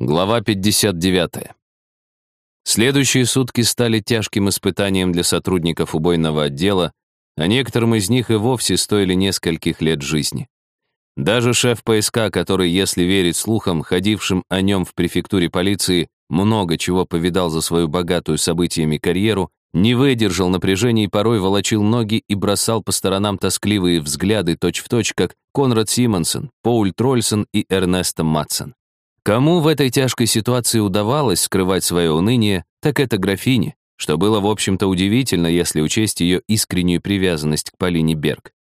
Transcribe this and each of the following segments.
Глава 59. Следующие сутки стали тяжким испытанием для сотрудников убойного отдела, а некоторым из них и вовсе стоили нескольких лет жизни. Даже шеф ПСК, который, если верить слухам, ходившим о нем в префектуре полиции, много чего повидал за свою богатую событиями карьеру, не выдержал напряжения и порой волочил ноги и бросал по сторонам тоскливые взгляды точь-в-точь, точь, как Конрад Симонсон, Поуль Трольсон и Эрнесто Матсон. Кому в этой тяжкой ситуации удавалось скрывать свое уныние, так это графине, что было, в общем-то, удивительно, если учесть ее искреннюю привязанность к Полине Берг.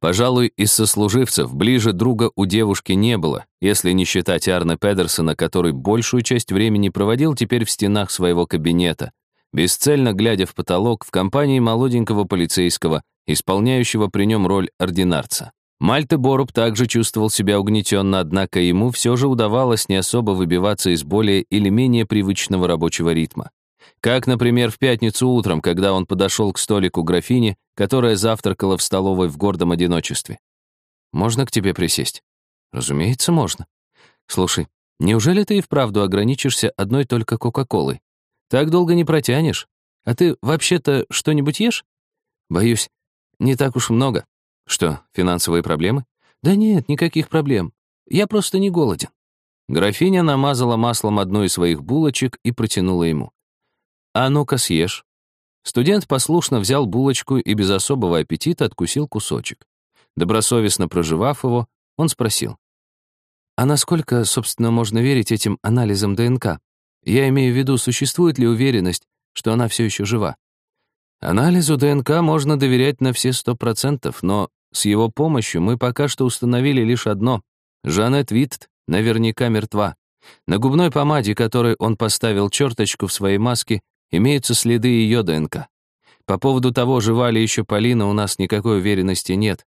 Пожалуй, из сослуживцев ближе друга у девушки не было, если не считать Арна Педерсона, который большую часть времени проводил теперь в стенах своего кабинета, бесцельно глядя в потолок в компании молоденького полицейского, исполняющего при нем роль ординарца. Мальте Боруб также чувствовал себя угнетенно, однако ему все же удавалось не особо выбиваться из более или менее привычного рабочего ритма. Как, например, в пятницу утром, когда он подошел к столику графини, которая завтракала в столовой в гордом одиночестве. «Можно к тебе присесть?» «Разумеется, можно. Слушай, неужели ты и вправду ограничишься одной только Кока-Колой? Так долго не протянешь. А ты вообще-то что-нибудь ешь?» «Боюсь, не так уж много. Что, финансовые проблемы? Да нет, никаких проблем. Я просто не голоден. Графиня намазала маслом одну из своих булочек и протянула ему. «А ну-ка съешь». Студент послушно взял булочку и без особого аппетита откусил кусочек. Добросовестно проживав его, он спросил. «А насколько, собственно, можно верить этим анализам ДНК? Я имею в виду, существует ли уверенность, что она все еще жива?» «Анализу ДНК можно доверять на все сто процентов, но с его помощью мы пока что установили лишь одно. Жанет Витт наверняка мертва. На губной помаде, которой он поставил черточку в своей маске, имеются следы ее ДНК. По поводу того, жива ли еще Полина, у нас никакой уверенности нет.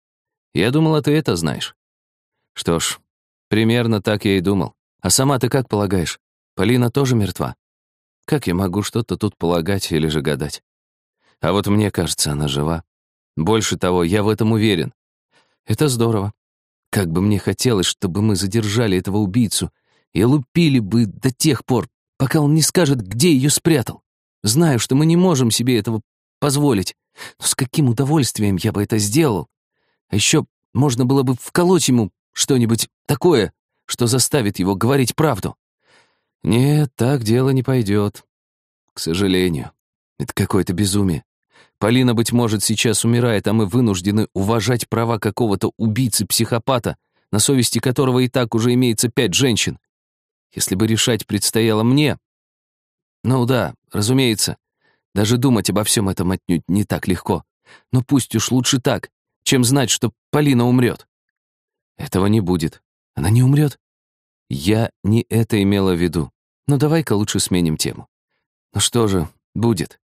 Я думала, ты это знаешь. Что ж, примерно так я и думал. А сама ты как полагаешь? Полина тоже мертва? Как я могу что-то тут полагать или же гадать? А вот мне кажется, она жива. Больше того, я в этом уверен. Это здорово. Как бы мне хотелось, чтобы мы задержали этого убийцу и лупили бы до тех пор, пока он не скажет, где ее спрятал. Знаю, что мы не можем себе этого позволить, но с каким удовольствием я бы это сделал. А еще можно было бы вколоть ему что-нибудь такое, что заставит его говорить правду. Нет, так дело не пойдет. К сожалению, это какое-то безумие. Полина, быть может, сейчас умирает, а мы вынуждены уважать права какого-то убийцы-психопата, на совести которого и так уже имеется пять женщин. Если бы решать предстояло мне... Ну да, разумеется, даже думать обо всем этом отнюдь не так легко. Но пусть уж лучше так, чем знать, что Полина умрет. Этого не будет. Она не умрет? Я не это имела в виду. Но давай-ка лучше сменим тему. Ну что же, будет.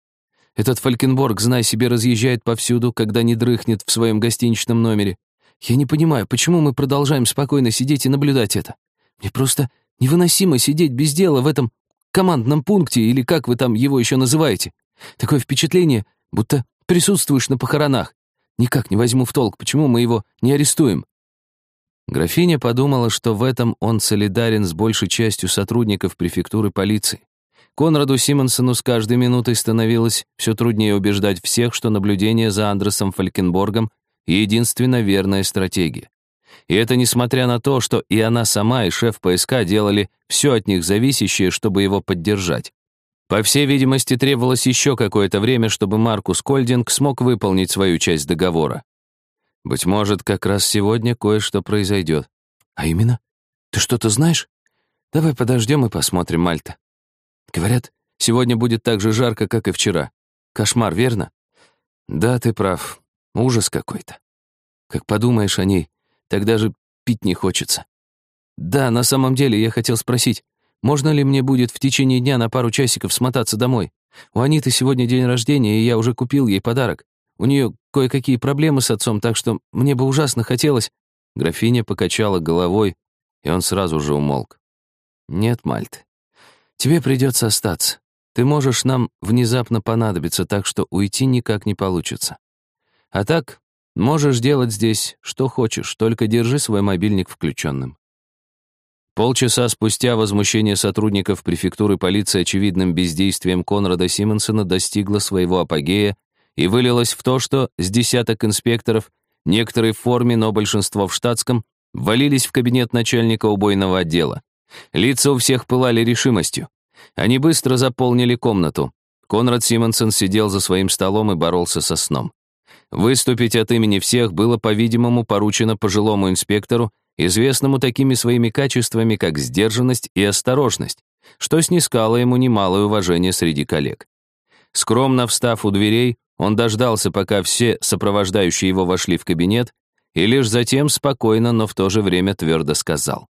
Этот Фалькенборг, знай себе, разъезжает повсюду, когда не дрыхнет в своем гостиничном номере. Я не понимаю, почему мы продолжаем спокойно сидеть и наблюдать это. Мне просто невыносимо сидеть без дела в этом командном пункте, или как вы там его еще называете. Такое впечатление, будто присутствуешь на похоронах. Никак не возьму в толк, почему мы его не арестуем. Графиня подумала, что в этом он солидарен с большей частью сотрудников префектуры полиции. Конраду Симонсону с каждой минутой становилось все труднее убеждать всех, что наблюдение за Андресом Фалькенборгом — единственно верная стратегия. И это несмотря на то, что и она сама, и шеф ПСК делали все от них зависящее, чтобы его поддержать. По всей видимости, требовалось еще какое-то время, чтобы Маркус Кольдинг смог выполнить свою часть договора. Быть может, как раз сегодня кое-что произойдет. А именно? Ты что-то знаешь? Давай подождем и посмотрим, Мальта. Говорят, сегодня будет так же жарко, как и вчера. Кошмар, верно? Да, ты прав. Ужас какой-то. Как подумаешь о ней, тогда же пить не хочется. Да, на самом деле я хотел спросить, можно ли мне будет в течение дня на пару часиков смотаться домой? У Аниты сегодня день рождения, и я уже купил ей подарок. У нее кое-какие проблемы с отцом, так что мне бы ужасно хотелось...» Графиня покачала головой, и он сразу же умолк. «Нет, Мальт, Тебе придется остаться. Ты можешь нам внезапно понадобиться, так что уйти никак не получится. А так, можешь делать здесь что хочешь, только держи свой мобильник включенным. Полчаса спустя возмущение сотрудников префектуры полиции очевидным бездействием Конрада Симонсона достигло своего апогея и вылилось в то, что с десяток инспекторов, некоторые в форме, но большинство в штатском, ввалились в кабинет начальника убойного отдела. Лица у всех пылали решимостью. Они быстро заполнили комнату. Конрад Симонсон сидел за своим столом и боролся со сном. Выступить от имени всех было, по-видимому, поручено пожилому инспектору, известному такими своими качествами, как сдержанность и осторожность, что снискало ему немалое уважение среди коллег. Скромно встав у дверей, он дождался, пока все сопровождающие его вошли в кабинет, и лишь затем спокойно, но в то же время твердо сказал.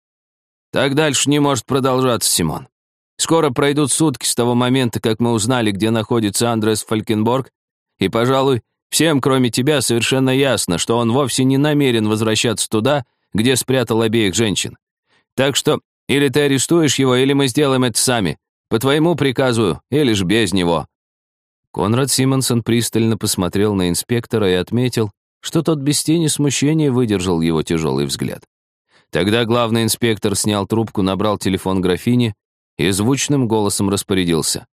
«Так дальше не может продолжаться, Симон. Скоро пройдут сутки с того момента, как мы узнали, где находится Андрес Фалькенборг, и, пожалуй, всем, кроме тебя, совершенно ясно, что он вовсе не намерен возвращаться туда, где спрятал обеих женщин. Так что или ты арестуешь его, или мы сделаем это сами. По твоему приказу, или ж без него». Конрад Симонсон пристально посмотрел на инспектора и отметил, что тот без тени смущения выдержал его тяжелый взгляд. Тогда главный инспектор снял трубку, набрал телефон графини и звучным голосом распорядился.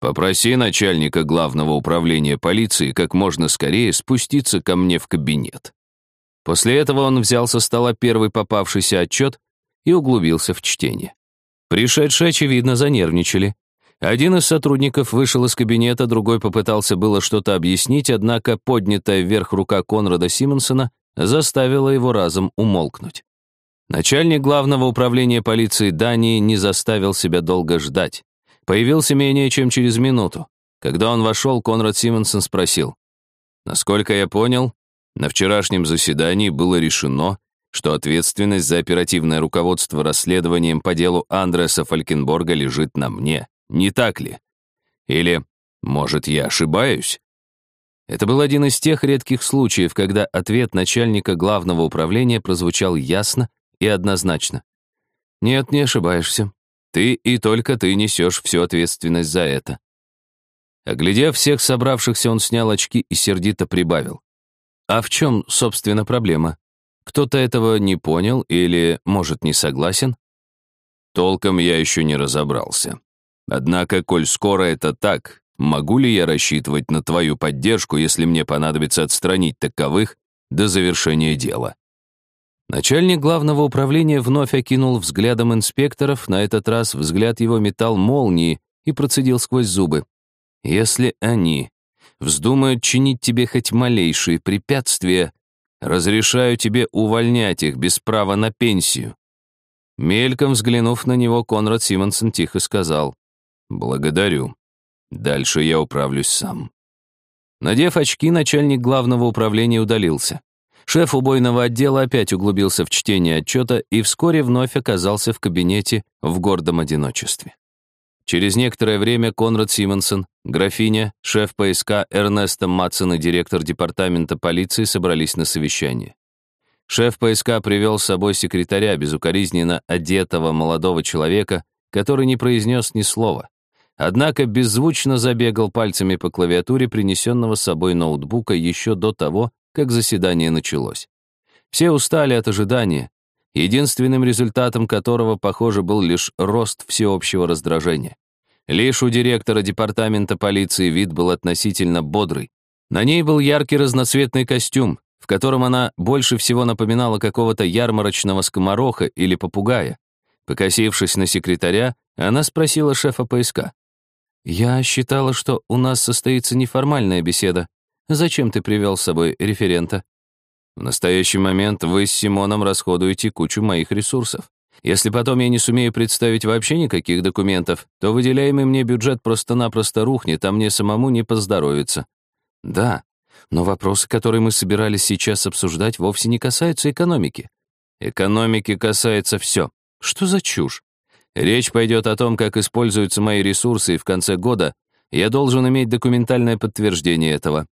«Попроси начальника главного управления полиции как можно скорее спуститься ко мне в кабинет». После этого он взял со стола первый попавшийся отчет и углубился в чтение. Пришедшие, очевидно, занервничали. Один из сотрудников вышел из кабинета, другой попытался было что-то объяснить, однако поднятая вверх рука Конрада Симонсона заставила его разом умолкнуть. Начальник главного управления полиции Дании не заставил себя долго ждать. Появился менее чем через минуту. Когда он вошел, Конрад Симонсон спросил. «Насколько я понял, на вчерашнем заседании было решено, что ответственность за оперативное руководство расследованием по делу Андреса Фалькенборга лежит на мне. Не так ли? Или, может, я ошибаюсь? Это был один из тех редких случаев, когда ответ начальника главного управления прозвучал ясно и однозначно. «Нет, не ошибаешься. Ты и только ты несешь всю ответственность за это». Оглядев всех собравшихся, он снял очки и сердито прибавил. А в чем, собственно, проблема? Кто-то этого не понял или, может, не согласен? Толком я еще не разобрался. Однако, коль скоро это так, могу ли я рассчитывать на твою поддержку, если мне понадобится отстранить таковых до завершения дела? Начальник главного управления вновь окинул взглядом инспекторов, на этот раз взгляд его метал молнии и процедил сквозь зубы. Если они вздумают чинить тебе хоть малейшие препятствия, разрешаю тебе увольнять их без права на пенсию». Мельком взглянув на него, Конрад Симонсон тихо сказал, «Благодарю. Дальше я управлюсь сам». Надев очки, начальник главного управления удалился. Шеф убойного отдела опять углубился в чтение отчета и вскоре вновь оказался в кабинете в гордом одиночестве. Через некоторое время Конрад Симонсон, графиня, шеф ПСК Эрнеста Матсон и директор департамента полиции собрались на совещание. Шеф ПСК привел с собой секретаря, безукоризненно одетого молодого человека, который не произнес ни слова. Однако беззвучно забегал пальцами по клавиатуре принесенного с собой ноутбука еще до того, как заседание началось. Все устали от ожидания, единственным результатом которого, похоже, был лишь рост всеобщего раздражения. Лишь у директора департамента полиции вид был относительно бодрый. На ней был яркий разноцветный костюм, в котором она больше всего напоминала какого-то ярмарочного скомороха или попугая. Покосившись на секретаря, она спросила шефа поиска. «Я считала, что у нас состоится неформальная беседа. Зачем ты привел с собой референта?» В настоящий момент вы с Симоном расходуете кучу моих ресурсов. Если потом я не сумею представить вообще никаких документов, то выделяемый мне бюджет просто-напросто рухнет, а мне самому не поздоровится. Да, но вопросы, которые мы собирались сейчас обсуждать, вовсе не касаются экономики. Экономики касается все. Что за чушь? Речь пойдет о том, как используются мои ресурсы, и в конце года я должен иметь документальное подтверждение этого.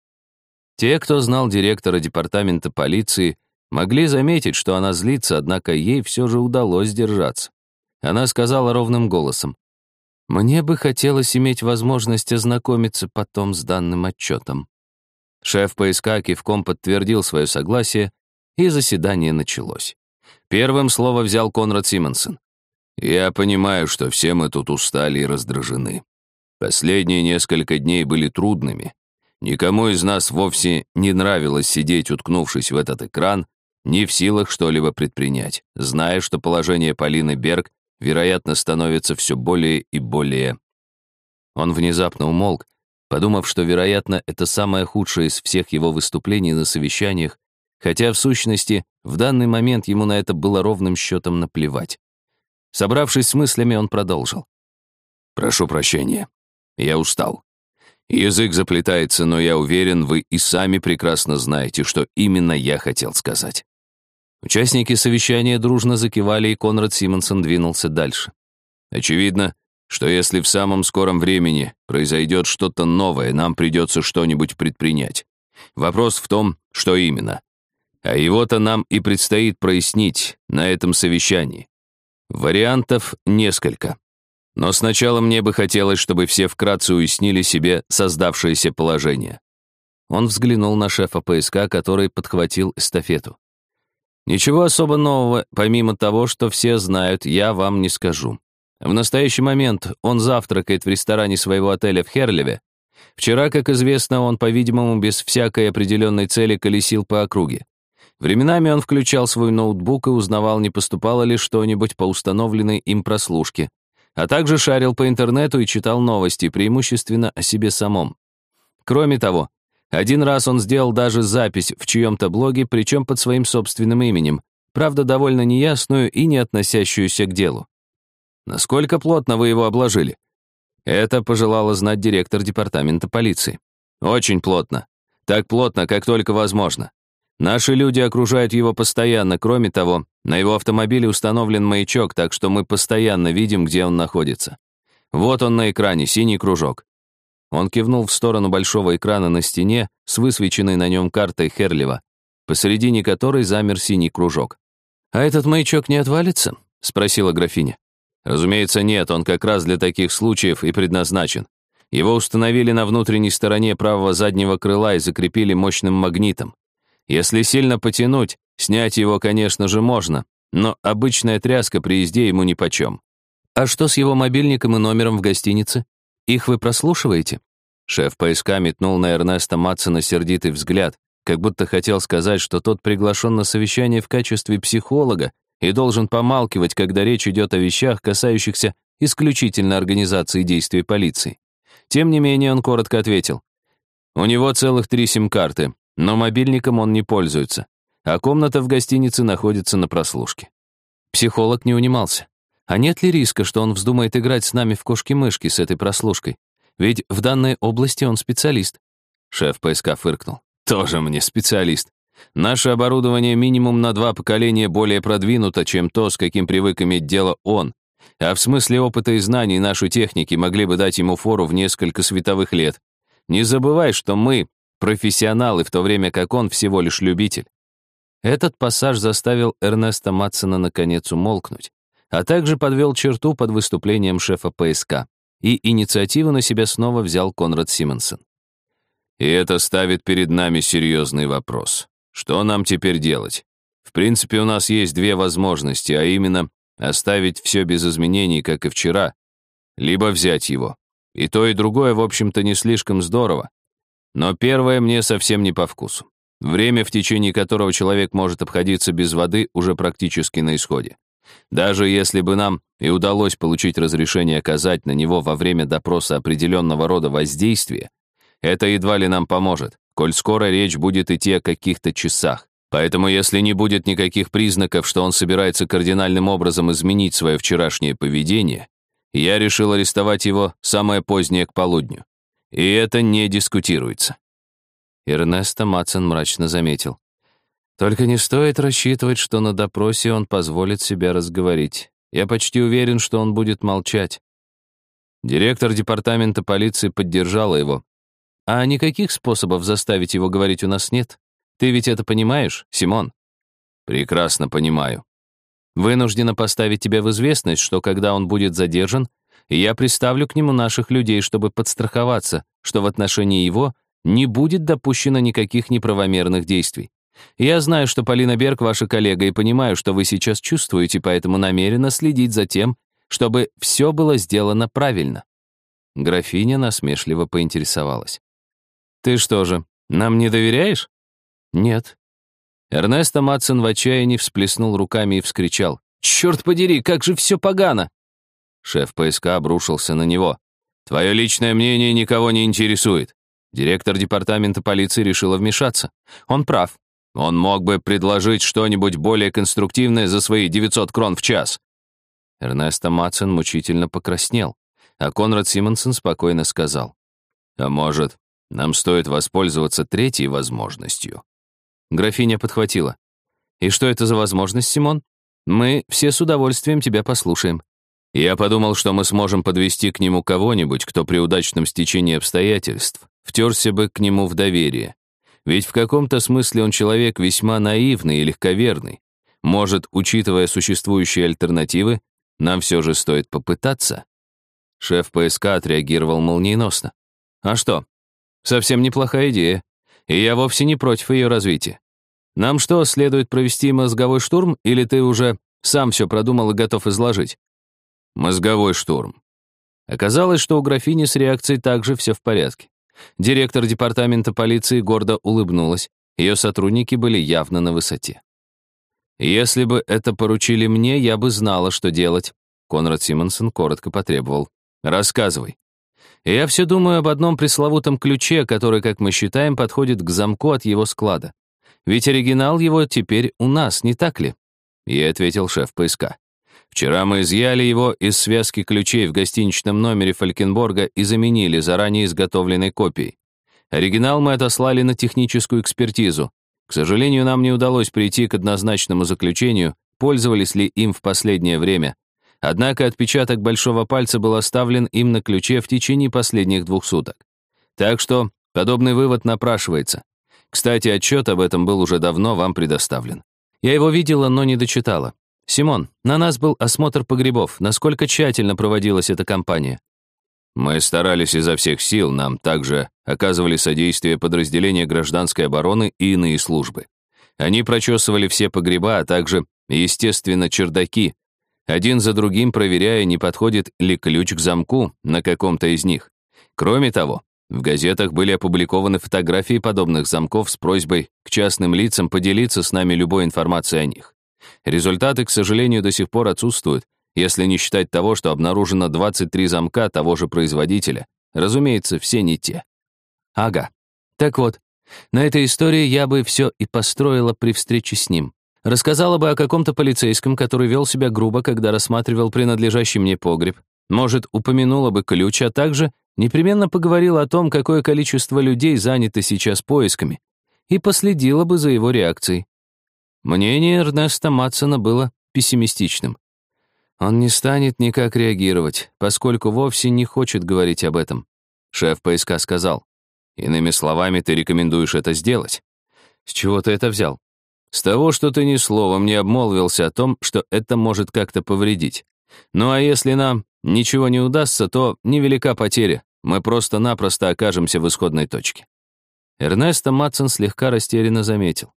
Те, кто знал директора департамента полиции, могли заметить, что она злится, однако ей все же удалось сдержаться. Она сказала ровным голосом, «Мне бы хотелось иметь возможность ознакомиться потом с данным отчетом». Шеф поиска кивком подтвердил свое согласие, и заседание началось. Первым слово взял Конрад Симонсон. «Я понимаю, что все мы тут устали и раздражены. Последние несколько дней были трудными. Никому из нас вовсе не нравилось сидеть, уткнувшись в этот экран, не в силах что-либо предпринять, зная, что положение Полины Берг, вероятно, становится все более и более... Он внезапно умолк, подумав, что, вероятно, это самое худшее из всех его выступлений на совещаниях, хотя, в сущности, в данный момент ему на это было ровным счетом наплевать. Собравшись с мыслями, он продолжил. «Прошу прощения. Я устал. Язык заплетается, но я уверен, вы и сами прекрасно знаете, что именно я хотел сказать». Участники совещания дружно закивали, и Конрад Симонсон двинулся дальше. Очевидно, что если в самом скором времени произойдет что-то новое, нам придется что-нибудь предпринять. Вопрос в том, что именно. А его-то нам и предстоит прояснить на этом совещании. Вариантов несколько. Но сначала мне бы хотелось, чтобы все вкратце уяснили себе создавшееся положение. Он взглянул на шефа ПСК, который подхватил эстафету. Ничего особо нового, помимо того, что все знают, я вам не скажу. В настоящий момент он завтракает в ресторане своего отеля в Херлеве. Вчера, как известно, он, по-видимому, без всякой определенной цели колесил по округе. Временами он включал свой ноутбук и узнавал, не поступало ли что-нибудь по установленной им прослушке, а также шарил по интернету и читал новости, преимущественно о себе самом. Кроме того, один раз он сделал даже запись в чьем-то блоге, причем под своим собственным именем, правда, довольно неясную и не относящуюся к делу. Насколько плотно вы его обложили? Это пожелала знать директор департамента полиции. Очень плотно. Так плотно, как только возможно. Наши люди окружают его постоянно, кроме того, на его автомобиле установлен маячок, так что мы постоянно видим, где он находится. Вот он на экране, синий кружок. Он кивнул в сторону большого экрана на стене с высвеченной на нем картой Херлева, посередине которой замер синий кружок. «А этот маячок не отвалится?» — спросила графиня. Разумеется, нет, он как раз для таких случаев и предназначен. Его установили на внутренней стороне правого заднего крыла и закрепили мощным магнитом. Если сильно потянуть, снять его, конечно же, можно, но обычная тряска при езде ему нипочем. А что с его мобильником и номером в гостинице? Их вы прослушиваете? Шеф поиска метнул на Эрнеста Матсона сердитый взгляд, как будто хотел сказать, что тот приглашен на совещание в качестве психолога, и должен помалкивать, когда речь идет о вещах, касающихся исключительно организации действий полиции. Тем не менее, он коротко ответил. У него целых три сим-карты, но мобильником он не пользуется, а комната в гостинице находится на прослушке. Психолог не унимался. А нет ли риска, что он вздумает играть с нами в кошки-мышки с этой прослушкой? Ведь в данной области он специалист. Шеф ПСК фыркнул. Тоже мне специалист. Наше оборудование минимум на два поколения более продвинуто, чем то, с каким привык иметь дело он. А в смысле опыта и знаний нашей техники могли бы дать ему фору в несколько световых лет. Не забывай, что мы профессионалы, в то время как он всего лишь любитель. Этот пассаж заставил Эрнеста Матсона наконец умолкнуть, а также подвел черту под выступлением шефа ПСК. И инициативу на себя снова взял Конрад Симонсон. И это ставит перед нами серьезный вопрос. Что нам теперь делать? В принципе, у нас есть две возможности, а именно оставить все без изменений, как и вчера, либо взять его. И то, и другое, в общем-то, не слишком здорово. Но первое мне совсем не по вкусу. Время, в течение которого человек может обходиться без воды, уже практически на исходе. Даже если бы нам и удалось получить разрешение оказать на него во время допроса определенного рода воздействия, это едва ли нам поможет коль скоро речь будет идти о каких-то часах. Поэтому если не будет никаких признаков, что он собирается кардинальным образом изменить свое вчерашнее поведение, я решил арестовать его самое позднее к полудню. И это не дискутируется. Эрнесто Матсон мрачно заметил. Только не стоит рассчитывать, что на допросе он позволит себя разговорить. Я почти уверен, что он будет молчать. Директор департамента полиции поддержала его, а никаких способов заставить его говорить у нас нет. Ты ведь это понимаешь, Симон? Прекрасно понимаю. Вынуждена поставить тебя в известность, что когда он будет задержан, я приставлю к нему наших людей, чтобы подстраховаться, что в отношении его не будет допущено никаких неправомерных действий. Я знаю, что Полина Берг ваша коллега, и понимаю, что вы сейчас чувствуете, поэтому намерена следить за тем, чтобы все было сделано правильно. Графиня насмешливо поинтересовалась. «Ты что же, нам не доверяешь?» «Нет». Эрнесто Матсон в отчаянии всплеснул руками и вскричал. «Черт подери, как же все погано!» Шеф ПСК обрушился на него. «Твое личное мнение никого не интересует. Директор департамента полиции решила вмешаться. Он прав. Он мог бы предложить что-нибудь более конструктивное за свои 900 крон в час». Эрнесто Матсон мучительно покраснел, а Конрад Симонсон спокойно сказал. «А может, нам стоит воспользоваться третьей возможностью?» Графиня подхватила. «И что это за возможность, Симон? Мы все с удовольствием тебя послушаем». Я подумал, что мы сможем подвести к нему кого-нибудь, кто при удачном стечении обстоятельств втерся бы к нему в доверие. Ведь в каком-то смысле он человек весьма наивный и легковерный. Может, учитывая существующие альтернативы, нам все же стоит попытаться. Шеф ПСК отреагировал молниеносно. А что? Совсем неплохая идея. И я вовсе не против ее развития. Нам что, следует провести мозговой штурм, или ты уже сам все продумал и готов изложить? Мозговой штурм. Оказалось, что у графини с реакцией также все в порядке. Директор департамента полиции гордо улыбнулась. Ее сотрудники были явно на высоте. «Если бы это поручили мне, я бы знала, что делать», Конрад Симонсон коротко потребовал. «Рассказывай». я все думаю об одном пресловутом ключе, который, как мы считаем, подходит к замку от его склада. Ведь оригинал его теперь у нас, не так ли? Ей ответил шеф поиска. Вчера мы изъяли его из связки ключей в гостиничном номере Фалькенборга и заменили заранее изготовленной копией. Оригинал мы отослали на техническую экспертизу. К сожалению, нам не удалось прийти к однозначному заключению, пользовались ли им в последнее время. Однако отпечаток большого пальца был оставлен им на ключе в течение последних двух суток. Так что подобный вывод напрашивается. Кстати, отчет об этом был уже давно вам предоставлен. Я его видела, но не дочитала. «Симон, на нас был осмотр погребов. Насколько тщательно проводилась эта кампания?» «Мы старались изо всех сил, нам также оказывали содействие подразделения гражданской обороны и иные службы. Они прочесывали все погреба, а также, естественно, чердаки, один за другим проверяя, не подходит ли ключ к замку на каком-то из них. Кроме того, в газетах были опубликованы фотографии подобных замков с просьбой к частным лицам поделиться с нами любой информацией о них. Результаты, к сожалению, до сих пор отсутствуют, если не считать того, что обнаружено 23 замка того же производителя. Разумеется, все не те. Ага. Так вот, на этой истории я бы все и построила при встрече с ним. Рассказала бы о каком-то полицейском, который вел себя грубо, когда рассматривал принадлежащий мне погреб. Может, упомянула бы ключ, а также непременно поговорила о том, какое количество людей занято сейчас поисками, и последила бы за его реакцией. Мнение Эрнеста Матсона было пессимистичным. Он не станет никак реагировать, поскольку вовсе не хочет говорить об этом. Шеф ПСК сказал. Иными словами, ты рекомендуешь это сделать. С чего ты это взял? С того, что ты ни словом не обмолвился о том, что это может как-то повредить. Ну а если нам ничего не удастся, то невелика потеря. Мы просто-напросто окажемся в исходной точке. Эрнесто Матсон слегка растерянно заметил.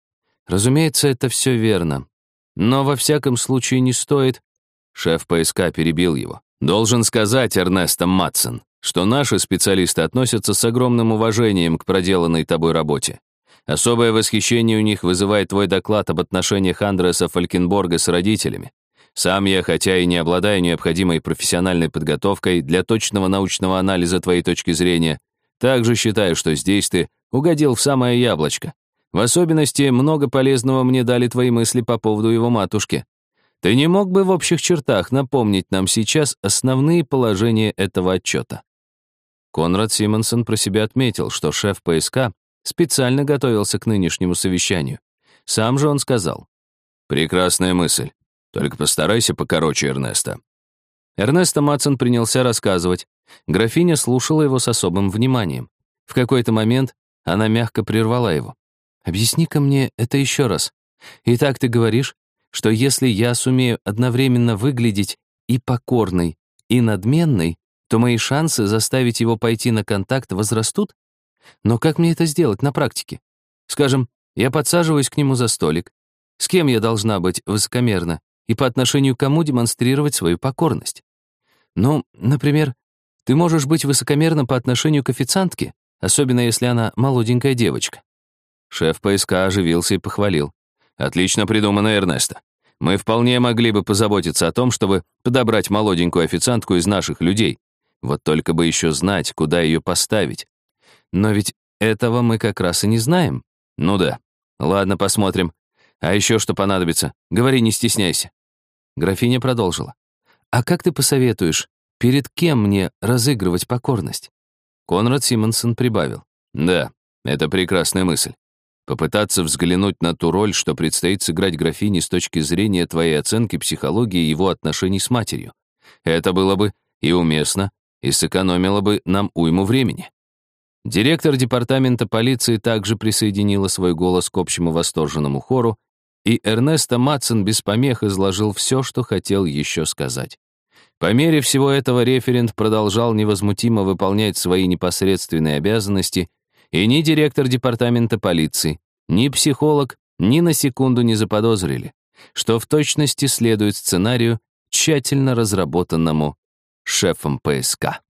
Разумеется, это все верно. Но во всяком случае не стоит... Шеф ПСК перебил его. Должен сказать, Эрнесто Матсон, что наши специалисты относятся с огромным уважением к проделанной тобой работе. Особое восхищение у них вызывает твой доклад об отношениях Андреса Фалькенборга с родителями. Сам я, хотя и не обладаю необходимой профессиональной подготовкой для точного научного анализа твоей точки зрения, также считаю, что здесь ты угодил в самое яблочко. В особенности, много полезного мне дали твои мысли по поводу его матушки. Ты не мог бы в общих чертах напомнить нам сейчас основные положения этого отчета?» Конрад Симонсон про себя отметил, что шеф ПСК специально готовился к нынешнему совещанию. Сам же он сказал. «Прекрасная мысль. Только постарайся покороче, Эрнеста». Эрнесто Матсон принялся рассказывать. Графиня слушала его с особым вниманием. В какой-то момент она мягко прервала его. Объясни-ка мне это еще раз. Итак, ты говоришь, что если я сумею одновременно выглядеть и покорной, и надменной, то мои шансы заставить его пойти на контакт возрастут? Но как мне это сделать на практике? Скажем, я подсаживаюсь к нему за столик. С кем я должна быть высокомерна и по отношению к кому демонстрировать свою покорность? Ну, например, ты можешь быть высокомерным по отношению к официантке, особенно если она молоденькая девочка. Шеф ПСК оживился и похвалил. Отлично придумано, Эрнесто. Мы вполне могли бы позаботиться о том, чтобы подобрать молоденькую официантку из наших людей. Вот только бы еще знать, куда ее поставить. Но ведь этого мы как раз и не знаем. Ну да. Ладно, посмотрим. А еще что понадобится? Говори, не стесняйся. Графиня продолжила. А как ты посоветуешь, перед кем мне разыгрывать покорность? Конрад Симонсон прибавил. Да, это прекрасная мысль. Попытаться взглянуть на ту роль, что предстоит сыграть графине с точки зрения твоей оценки психологии его отношений с матерью. Это было бы и уместно, и сэкономило бы нам уйму времени. Директор департамента полиции также присоединила свой голос к общему восторженному хору, и Эрнесто Матсон без помех изложил все, что хотел еще сказать. По мере всего этого референт продолжал невозмутимо выполнять свои непосредственные обязанности, и ни директор департамента полиции, ни психолог ни на секунду не заподозрили, что в точности следует сценарию, тщательно разработанному шефом ПСК.